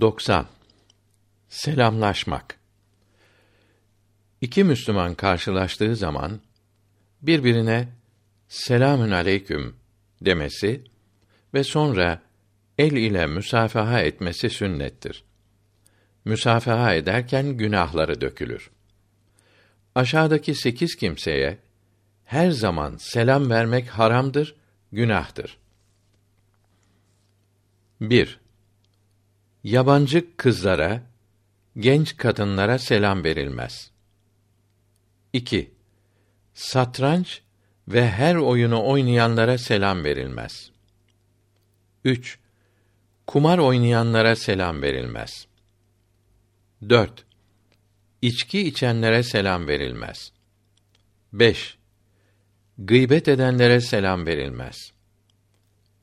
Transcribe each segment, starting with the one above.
90 Selamlaşmak İki Müslüman karşılaştığı zaman birbirine selamün aleyküm demesi ve sonra el ile müsafaha etmesi sünnettir. Müsafaha ederken günahları dökülür. Aşağıdaki sekiz kimseye her zaman selam vermek haramdır, günahtır. 1. Yabancı kızlara, genç kadınlara selam verilmez. 2. Satranç ve her oyunu oynayanlara selam verilmez. 3. Kumar oynayanlara selam verilmez. 4. İçki içenlere selam verilmez. 5. Gıybet edenlere selam verilmez.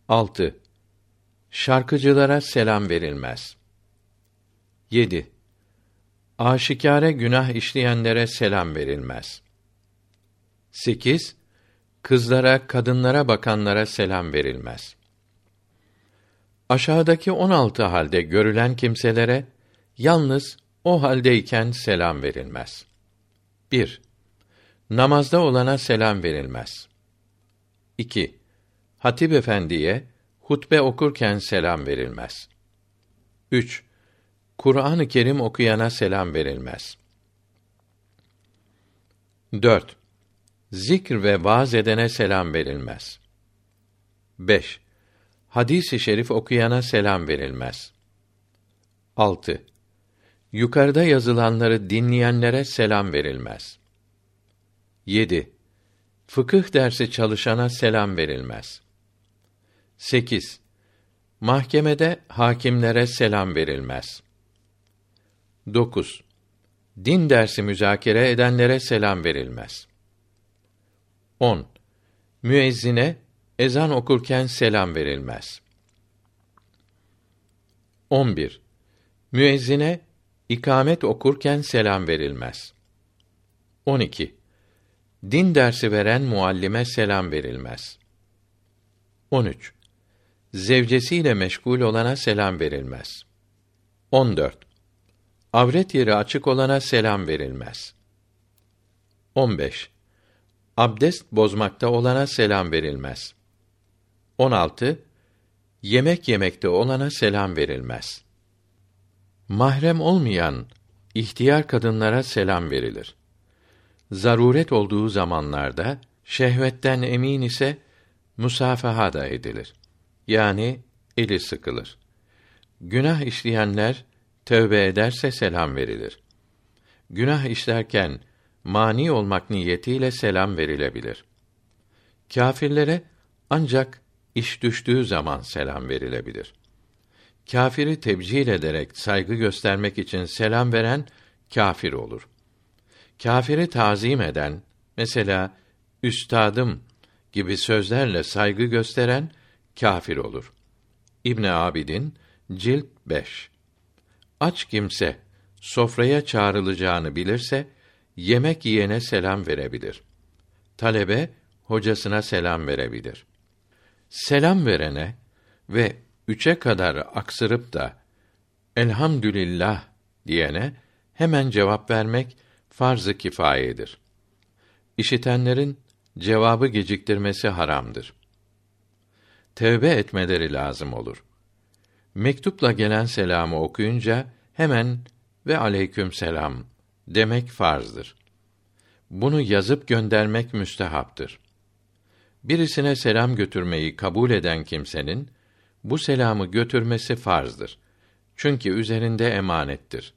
6. Şarkıcılara selam verilmez. 7. Aşikare günah işleyenlere selam verilmez. 8. Kızlara, kadınlara bakanlara selam verilmez. Aşağıdaki 16 halde görülen kimselere yalnız o haldeyken selam verilmez. 1. Namazda olana selam verilmez. 2. Hatip efendiye hutbe okurken selam verilmez. 3. Kur'an-ı Kerim okuyana selam verilmez. 4. Zikr ve vaaz edene selam verilmez. 5. Hadis-i şerif okuyana selam verilmez. 6. Yukarıda yazılanları dinleyenlere selam verilmez. 7. Fıkıh dersi çalışana selam verilmez. 8. Mahkemede hakimlere selam verilmez. 9. Din dersi müzakere edenlere selam verilmez. 10. Müezzine ezan okurken selam verilmez. 11. Müezzine ikamet okurken selam verilmez. 12. Din dersi veren muallime selam verilmez. 13. Zevcesiyle meşgul olana selam verilmez. 14. Avret yeri açık olana selam verilmez. 15. Abdest bozmakta olana selam verilmez. 16. Yemek yemekte olana selam verilmez. Mahrem olmayan ihtiyar kadınlara selam verilir. Zaruret olduğu zamanlarda şehvetten emin ise musafaha da edilir. Yani eli sıkılır. Günah işleyenler tövbe ederse selam verilir. Günah işlerken mani olmak niyetiyle selam verilebilir. Kâfirlere ancak iş düştüğü zaman selam verilebilir. Kâfiri tebcil ederek saygı göstermek için selam veren kâfir olur. Kâfiri tazim eden, mesela üstadım gibi sözlerle saygı gösteren kâfir olur. İbn Abidin cilt 5. Aç kimse sofraya çağrılacağını bilirse yemek yiyene selam verebilir. Talebe hocasına selam verebilir. Selam verene ve üçe kadar aksırıp da elhamdülillah diyene hemen cevap vermek farz-ı kifayedir. İşitenlerin cevabı geciktirmesi haramdır. Tevbe etmeleri lazım olur. Mektupla gelen selamı okuyunca hemen ve aleyküm selam demek farzdır. Bunu yazıp göndermek müstehaptır. Birisine selam götürmeyi kabul eden kimsenin bu selamı götürmesi farzdır. Çünkü üzerinde emanettir.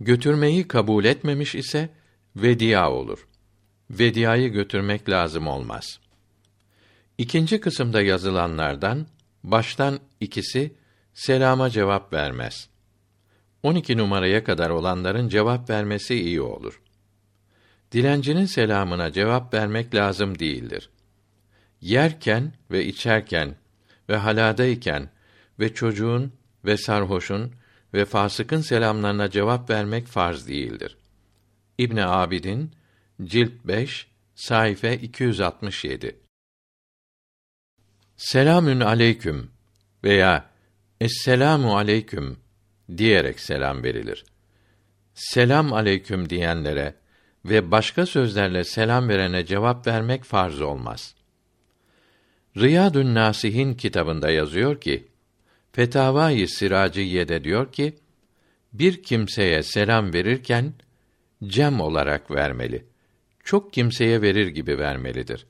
Götürmeyi kabul etmemiş ise vedia olur. Vediayı götürmek lazım olmaz. İkinci kısımda yazılanlardan baştan ikisi selama cevap vermez. 12 numaraya kadar olanların cevap vermesi iyi olur. Dilencinin selamına cevap vermek lazım değildir. Yerken ve içerken ve haladayken ve çocuğun ve sarhoşun ve fasıkın selamlarına cevap vermek farz değildir. İbn Abidin cilt 5 sayfa 267 Selamün aleyküm veya Esselamu aleyküm diyerek selam verilir. Selam aleyküm diyenlere ve başka sözlerle selam verene cevap vermek farz olmaz. Riyadun Nasihin kitabında yazıyor ki, Fetavai Siraciye'de diyor ki, bir kimseye selam verirken cem olarak vermeli. Çok kimseye verir gibi vermelidir.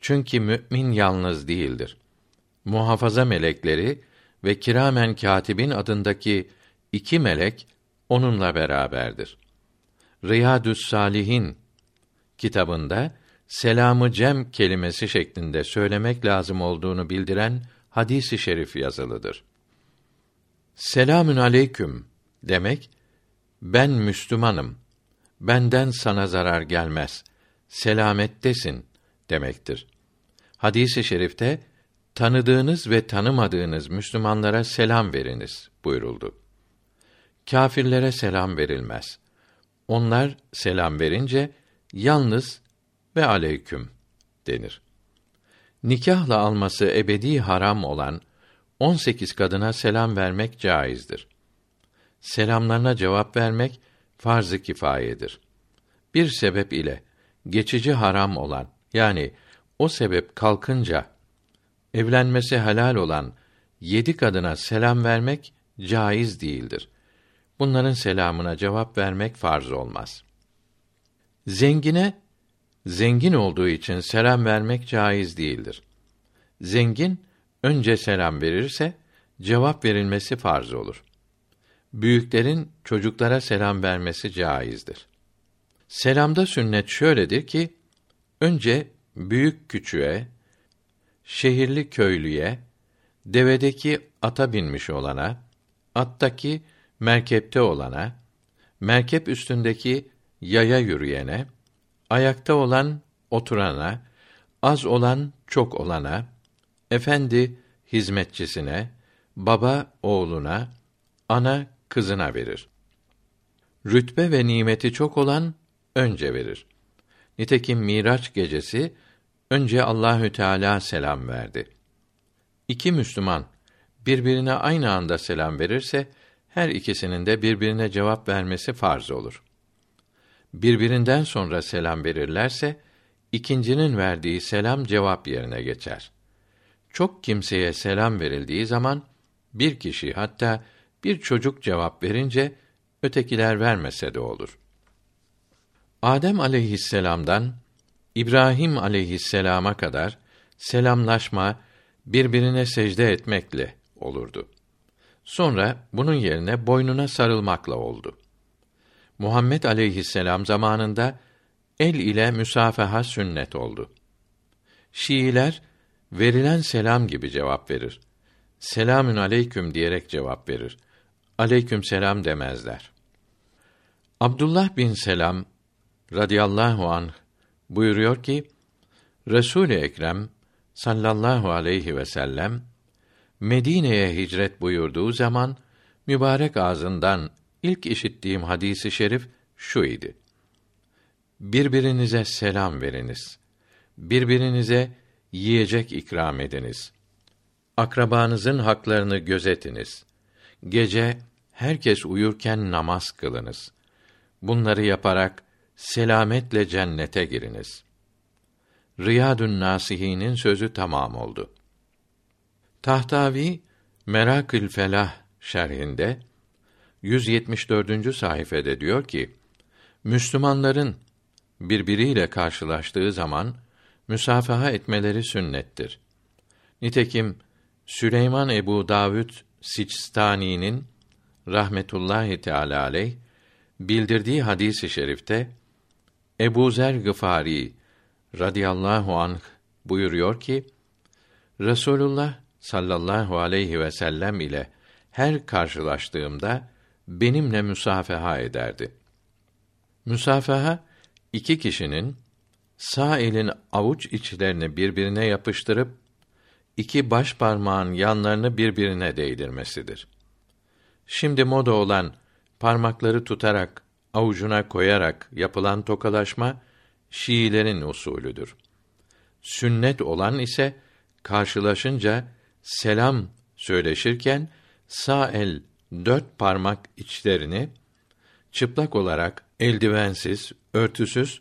Çünkü mümin yalnız değildir. Muhafaza melekleri ve kiramen katibin adındaki iki melek onunla beraberdir. Riyadü's Salihin kitabında selamı cem kelimesi şeklinde söylemek lazım olduğunu bildiren hadisi şerif yazılıdır. Selamün aleyküm demek ben Müslümanım. Benden sana zarar gelmez. Selamettesin demektir. Hadisi şerifte tanıdığınız ve tanımadığınız Müslümanlara selam veriniz buyuruldu. Kâfirlere selam verilmez. Onlar selam verince yalnız ve aleyküm denir. Nikahla alması ebedi haram olan 18 kadına selam vermek caizdir. Selamlarına cevap vermek farz-ı kifayedir. Bir sebep ile geçici haram olan yani o sebep kalkınca evlenmesi helal olan yedi kadına selam vermek caiz değildir. Bunların selamına cevap vermek farz olmaz. Zengine zengin olduğu için selam vermek caiz değildir. Zengin önce selam verirse cevap verilmesi farz olur. Büyüklerin çocuklara selam vermesi caizdir. Selamda sünnet şöyledir ki önce büyük küçüğe, şehirli köylüye, devedeki ata binmiş olana, attaki merkepte olana, merkep üstündeki yaya yürüyene, ayakta olan oturana, az olan çok olana, efendi hizmetçisine, baba oğluna, ana kızına verir. Rütbe ve nimeti çok olan önce verir. Nitekim Miraç gecesi önce Allahü Teala selam verdi. İki Müslüman birbirine aynı anda selam verirse her ikisinin de birbirine cevap vermesi farz olur. Birbirinden sonra selam verirlerse ikincinin verdiği selam cevap yerine geçer. Çok kimseye selam verildiği zaman bir kişi hatta bir çocuk cevap verince ötekiler vermese de olur. Adem aleyhisselam'dan İbrahim aleyhisselama kadar selamlaşma birbirine secde etmekle olurdu. Sonra bunun yerine boynuna sarılmakla oldu. Muhammed aleyhisselam zamanında el ile müsafaha sünnet oldu. Şiiler verilen selam gibi cevap verir. Selamün aleyküm diyerek cevap verir. Aleyküm selam demezler. Abdullah bin Selam radıyallahu anh buyuruyor ki Resul-i Ekrem sallallahu aleyhi ve sellem Medine'ye hicret buyurduğu zaman mübarek ağzından ilk işittiğim hadisi şerif şu idi. Birbirinize selam veriniz. Birbirinize yiyecek ikram ediniz. Akrabanızın haklarını gözetiniz. Gece herkes uyurken namaz kılınız. Bunları yaparak selametle cennete giriniz. Riyadun Nasihin'in sözü tamam oldu. Tahtavi Merakül Felah şerhinde 174. sayfede diyor ki: Müslümanların birbiriyle karşılaştığı zaman müsafaha etmeleri sünnettir. Nitekim Süleyman Ebu Davud Sicstani'nin rahmetullahi teala aleyh bildirdiği hadisi şerifte Ebu Zer Gıfari radıyallahu anh buyuruyor ki Resulullah sallallahu aleyhi ve sellem ile her karşılaştığımda benimle müsafaha ederdi. Müsafaha iki kişinin sağ elin avuç içlerini birbirine yapıştırıp iki baş parmağın yanlarını birbirine değdirmesidir. Şimdi moda olan parmakları tutarak avucuna koyarak yapılan tokalaşma Şiilerin usulüdür. Sünnet olan ise karşılaşınca selam söyleşirken sağ el dört parmak içlerini çıplak olarak eldivensiz, örtüsüz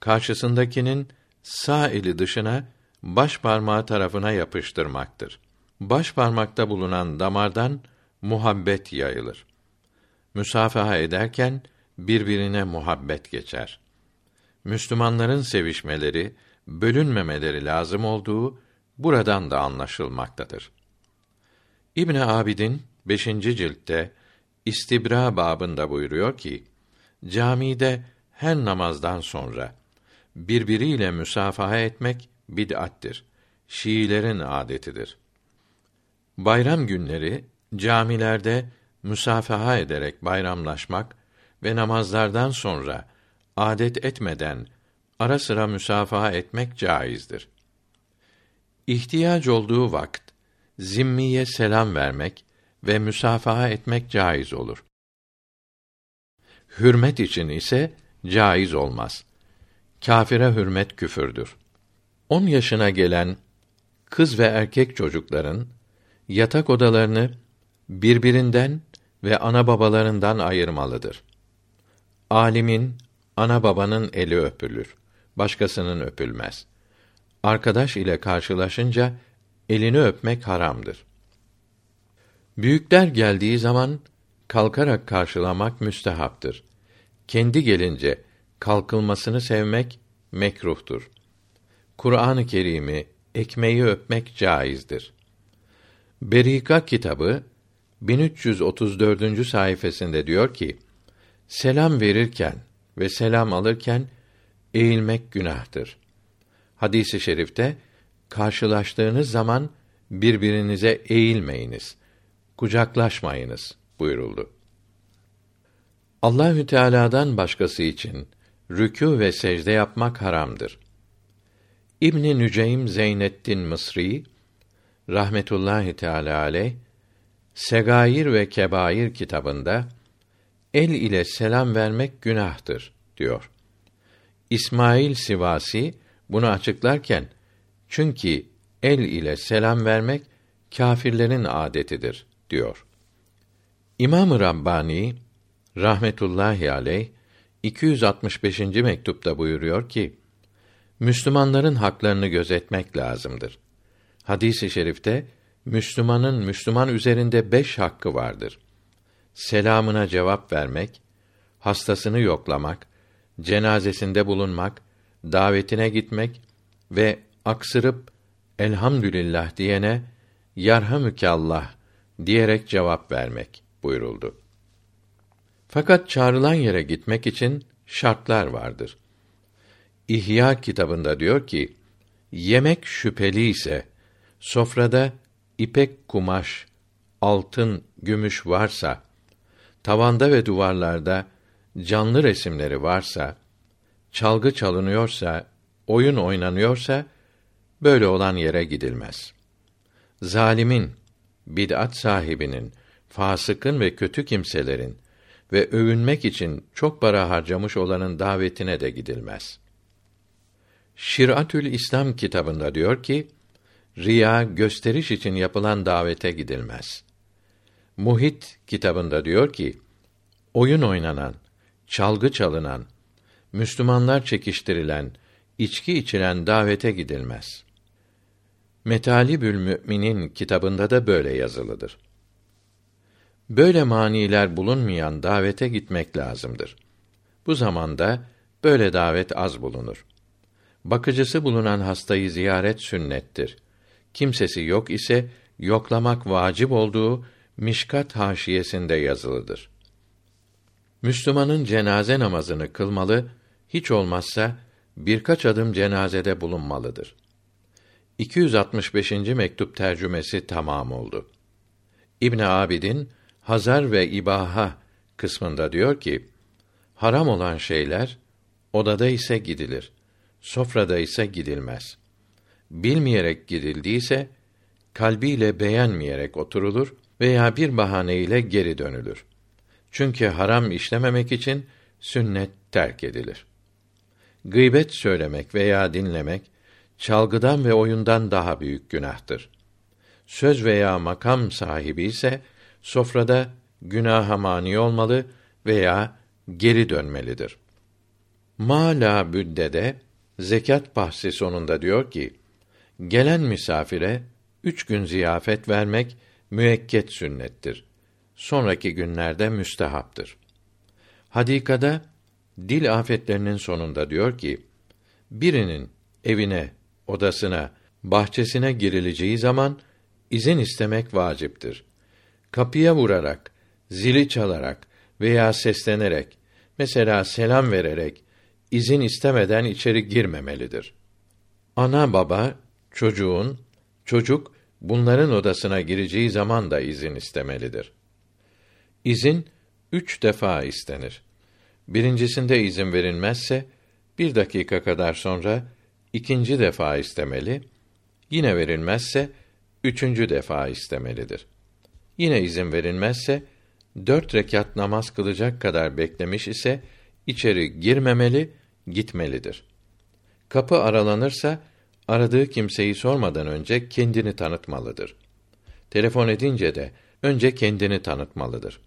karşısındakinin sağ eli dışına baş parmağı tarafına yapıştırmaktır. Baş parmakta bulunan damardan muhabbet yayılır. Müsafaha ederken birbirine muhabbet geçer. Müslümanların sevişmeleri, bölünmemeleri lazım olduğu buradan da anlaşılmaktadır. İbn Abidin 5. ciltte İstibra babında buyuruyor ki: Camide her namazdan sonra birbiriyle müsafaha etmek bid'attir. Şiilerin adetidir. Bayram günleri camilerde müsafaha ederek bayramlaşmak ve namazlardan sonra adet etmeden ara sıra müsafaha etmek caizdir. İhtiyaç olduğu vakit zimmiye selam vermek ve müsafaha etmek caiz olur. Hürmet için ise caiz olmaz. Kafire hürmet küfürdür. 10 yaşına gelen kız ve erkek çocukların yatak odalarını birbirinden ve ana babalarından ayırmalıdır. Alimin, ana babanın eli öpülür. Başkasının öpülmez. Arkadaş ile karşılaşınca elini öpmek haramdır. Büyükler geldiği zaman kalkarak karşılamak müstehaptır. Kendi gelince kalkılmasını sevmek mekruhtur. Kur'an-ı Kerim'i, ekmeği öpmek caizdir. Berika kitabı 1334. sayfasında diyor ki: Selam verirken ve selam alırken eğilmek günahtır. Hadisi i şerifte karşılaştığınız zaman birbirinize eğilmeyiniz, kucaklaşmayınız buyuruldu. Allahü Teala'dan başkası için rükû ve secde yapmak haramdır. İbn Nüceym Zeynettin Mısri rahmetullahi teala aleyh Segair ve Kebair kitabında el ile selam vermek günahtır diyor. İsmail Sivasi bunu açıklarken çünkü el ile selam vermek kâfirlerin adetidir diyor. İmam-ı Rabbani rahmetullahi aleyh 265. mektupta buyuruyor ki Müslümanların haklarını gözetmek lazımdır. Hadis-i şerifte Müslümanın Müslüman üzerinde beş hakkı vardır. Selamına cevap vermek, hastasını yoklamak, cenazesinde bulunmak, davetine gitmek ve aksırıp elhamdülillah diyene yarhamükallah diyerek cevap vermek buyuruldu. Fakat çağrılan yere gitmek için şartlar vardır. İhya kitabında diyor ki, yemek şüpheli ise, sofrada ipek kumaş, altın, gümüş varsa, tavanda ve duvarlarda canlı resimleri varsa, çalgı çalınıyorsa, oyun oynanıyorsa, böyle olan yere gidilmez. Zalimin, bid'at sahibinin, fasıkın ve kötü kimselerin ve övünmek için çok para harcamış olanın davetine de gidilmez. Şiratül İslam kitabında diyor ki, riya gösteriş için yapılan davete gidilmez. Muhit kitabında diyor ki, oyun oynanan, çalgı çalınan, Müslümanlar çekiştirilen, içki içilen davete gidilmez. Metalibül Mü'minin kitabında da böyle yazılıdır. Böyle maniler bulunmayan davete gitmek lazımdır. Bu zamanda böyle davet az bulunur. Bakıcısı bulunan hastayı ziyaret sünnettir. Kimsesi yok ise yoklamak vacip olduğu Mişkat haşiyesinde yazılıdır. Müslümanın cenaze namazını kılmalı, hiç olmazsa birkaç adım cenazede bulunmalıdır. 265. mektup tercümesi tamam oldu. İbn Abidin Hazar ve İbaha kısmında diyor ki: Haram olan şeyler odada ise gidilir. Sofrada ise gidilmez. Bilmeyerek gidildiyse kalbiyle beğenmeyerek oturulur veya bir bahane ile geri dönülür. Çünkü haram işlememek için sünnet terk edilir. Gıybet söylemek veya dinlemek çalgıdan ve oyundan daha büyük günahtır. Söz veya makam sahibi ise sofrada günaha mani olmalı veya geri dönmelidir. Mala büddede zekat bahsi sonunda diyor ki, gelen misafire üç gün ziyafet vermek müekket sünnettir. Sonraki günlerde müstehaptır. Hadikada dil afetlerinin sonunda diyor ki, birinin evine, odasına, bahçesine girileceği zaman izin istemek vaciptir. Kapıya vurarak, zili çalarak veya seslenerek, mesela selam vererek izin istemeden içeri girmemelidir. Ana baba çocuğun, çocuk bunların odasına gireceği zaman da izin istemelidir. İzin üç defa istenir. Birincisinde izin verilmezse, bir dakika kadar sonra ikinci defa istemeli, yine verilmezse, üçüncü defa istemelidir. Yine izin verilmezse, dört rekat namaz kılacak kadar beklemiş ise, içeri girmemeli, gitmelidir. Kapı aralanırsa, aradığı kimseyi sormadan önce kendini tanıtmalıdır. Telefon edince de önce kendini tanıtmalıdır.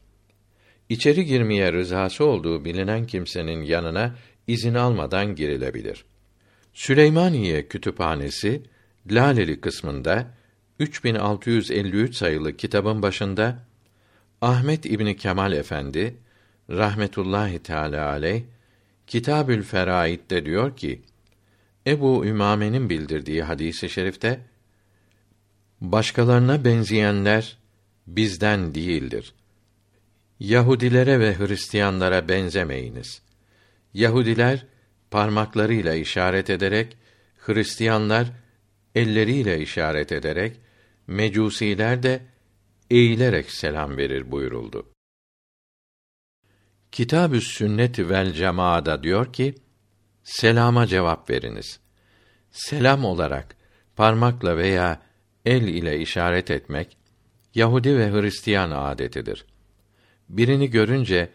İçeri girmeye rızası olduğu bilinen kimsenin yanına izin almadan girilebilir. Süleymaniye Kütüphanesi Laleli kısmında 3653 sayılı kitabın başında Ahmet İbni Kemal Efendi rahmetullahi teala aleyh Kitabül Feraid'de diyor ki Ebu Ümame'nin bildirdiği hadisi şerifte başkalarına benzeyenler bizden değildir. Yahudilere ve Hristiyanlara benzemeyiniz. Yahudiler parmaklarıyla işaret ederek, Hristiyanlar elleriyle işaret ederek, Mecusiler de eğilerek selam verir buyuruldu. Kitabü Sünnet vel Cemaada diyor ki: Selama cevap veriniz. Selam olarak parmakla veya el ile işaret etmek Yahudi ve Hristiyan adetidir. Birini görünce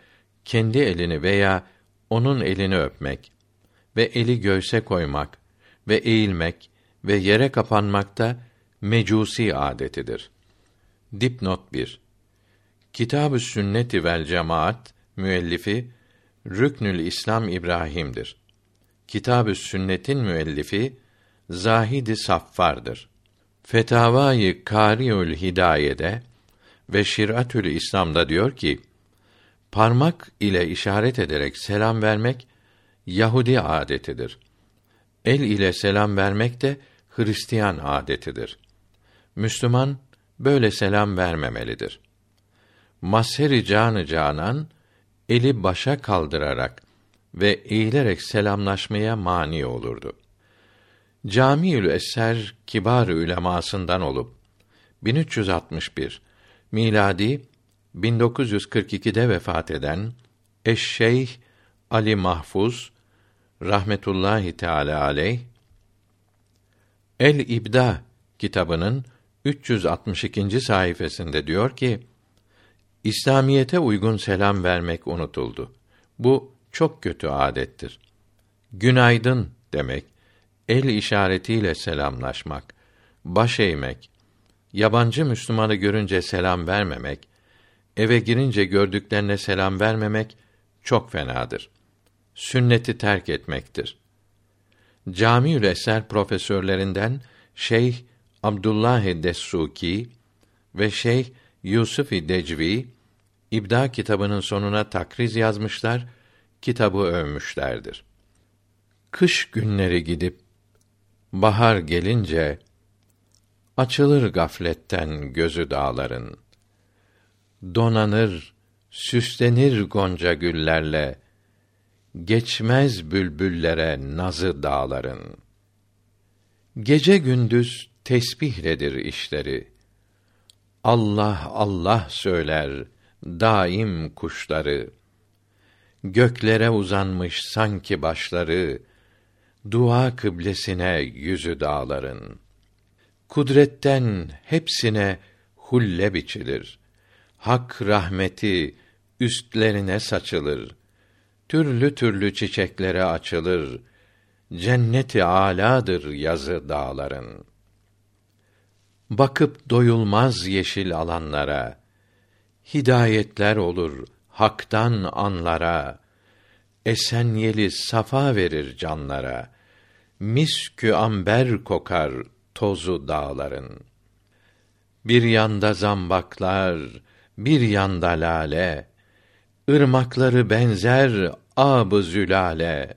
kendi elini veya onun elini öpmek ve eli göğse koymak ve eğilmek ve yere kapanmakta mecusi adetidir. Dipnot 1. Kitab-ı Sünneti vel Cemaat müellifi Rüknül İslam İbrahim'dir. Kitab-ı Sünnet'in müellifi Zahid-i Saffar'dır. Fetavai Kariül Hidaye'de ve Şiratül İslam'da diyor ki: Parmak ile işaret ederek selam vermek Yahudi adetidir. El ile selam vermek de Hristiyan adetidir. Müslüman böyle selam vermemelidir. Maseri canı canan eli başa kaldırarak ve eğilerek selamlaşmaya mani olurdu. Camiül Eser kibar ülemasından olup 1361 miladi 1942'de vefat eden Eşşeyh Ali Mahfuz rahmetullahi teala aleyh El İbda kitabının 362. sayfasında diyor ki: İslamiyete uygun selam vermek unutuldu. Bu çok kötü adettir. Günaydın demek, el işaretiyle selamlaşmak, baş eğmek, yabancı Müslümanı görünce selam vermemek, eve girince gördüklerine selam vermemek çok fenadır. Sünneti terk etmektir. Camiül Eser profesörlerinden Şeyh Abdullah Dessuki ve Şeyh Yusuf Decvi İbda kitabının sonuna takriz yazmışlar, kitabı övmüşlerdir. Kış günleri gidip bahar gelince açılır gafletten gözü dağların. Donanır, süslenir gonca güllerle geçmez bülbüllere nazı dağların. Gece gündüz tesbihledir işleri. Allah Allah söyler daim kuşları. Göklere uzanmış sanki başları, dua kıblesine yüzü dağların. Kudretten hepsine hulle biçilir. Hak rahmeti üstlerine saçılır. Türlü türlü çiçeklere açılır. Cenneti aladır yazı dağların. Bakıp doyulmaz yeşil alanlara, hidayetler olur haktan anlara. Esen yeli safa verir canlara. Miskü amber kokar tozu dağların. Bir yanda zambaklar, bir yanda lale, ırmakları benzer ab zülale.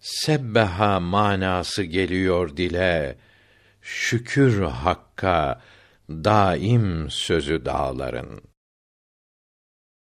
Sebbeha manası geliyor dile, şükür hakka daim sözü dağların.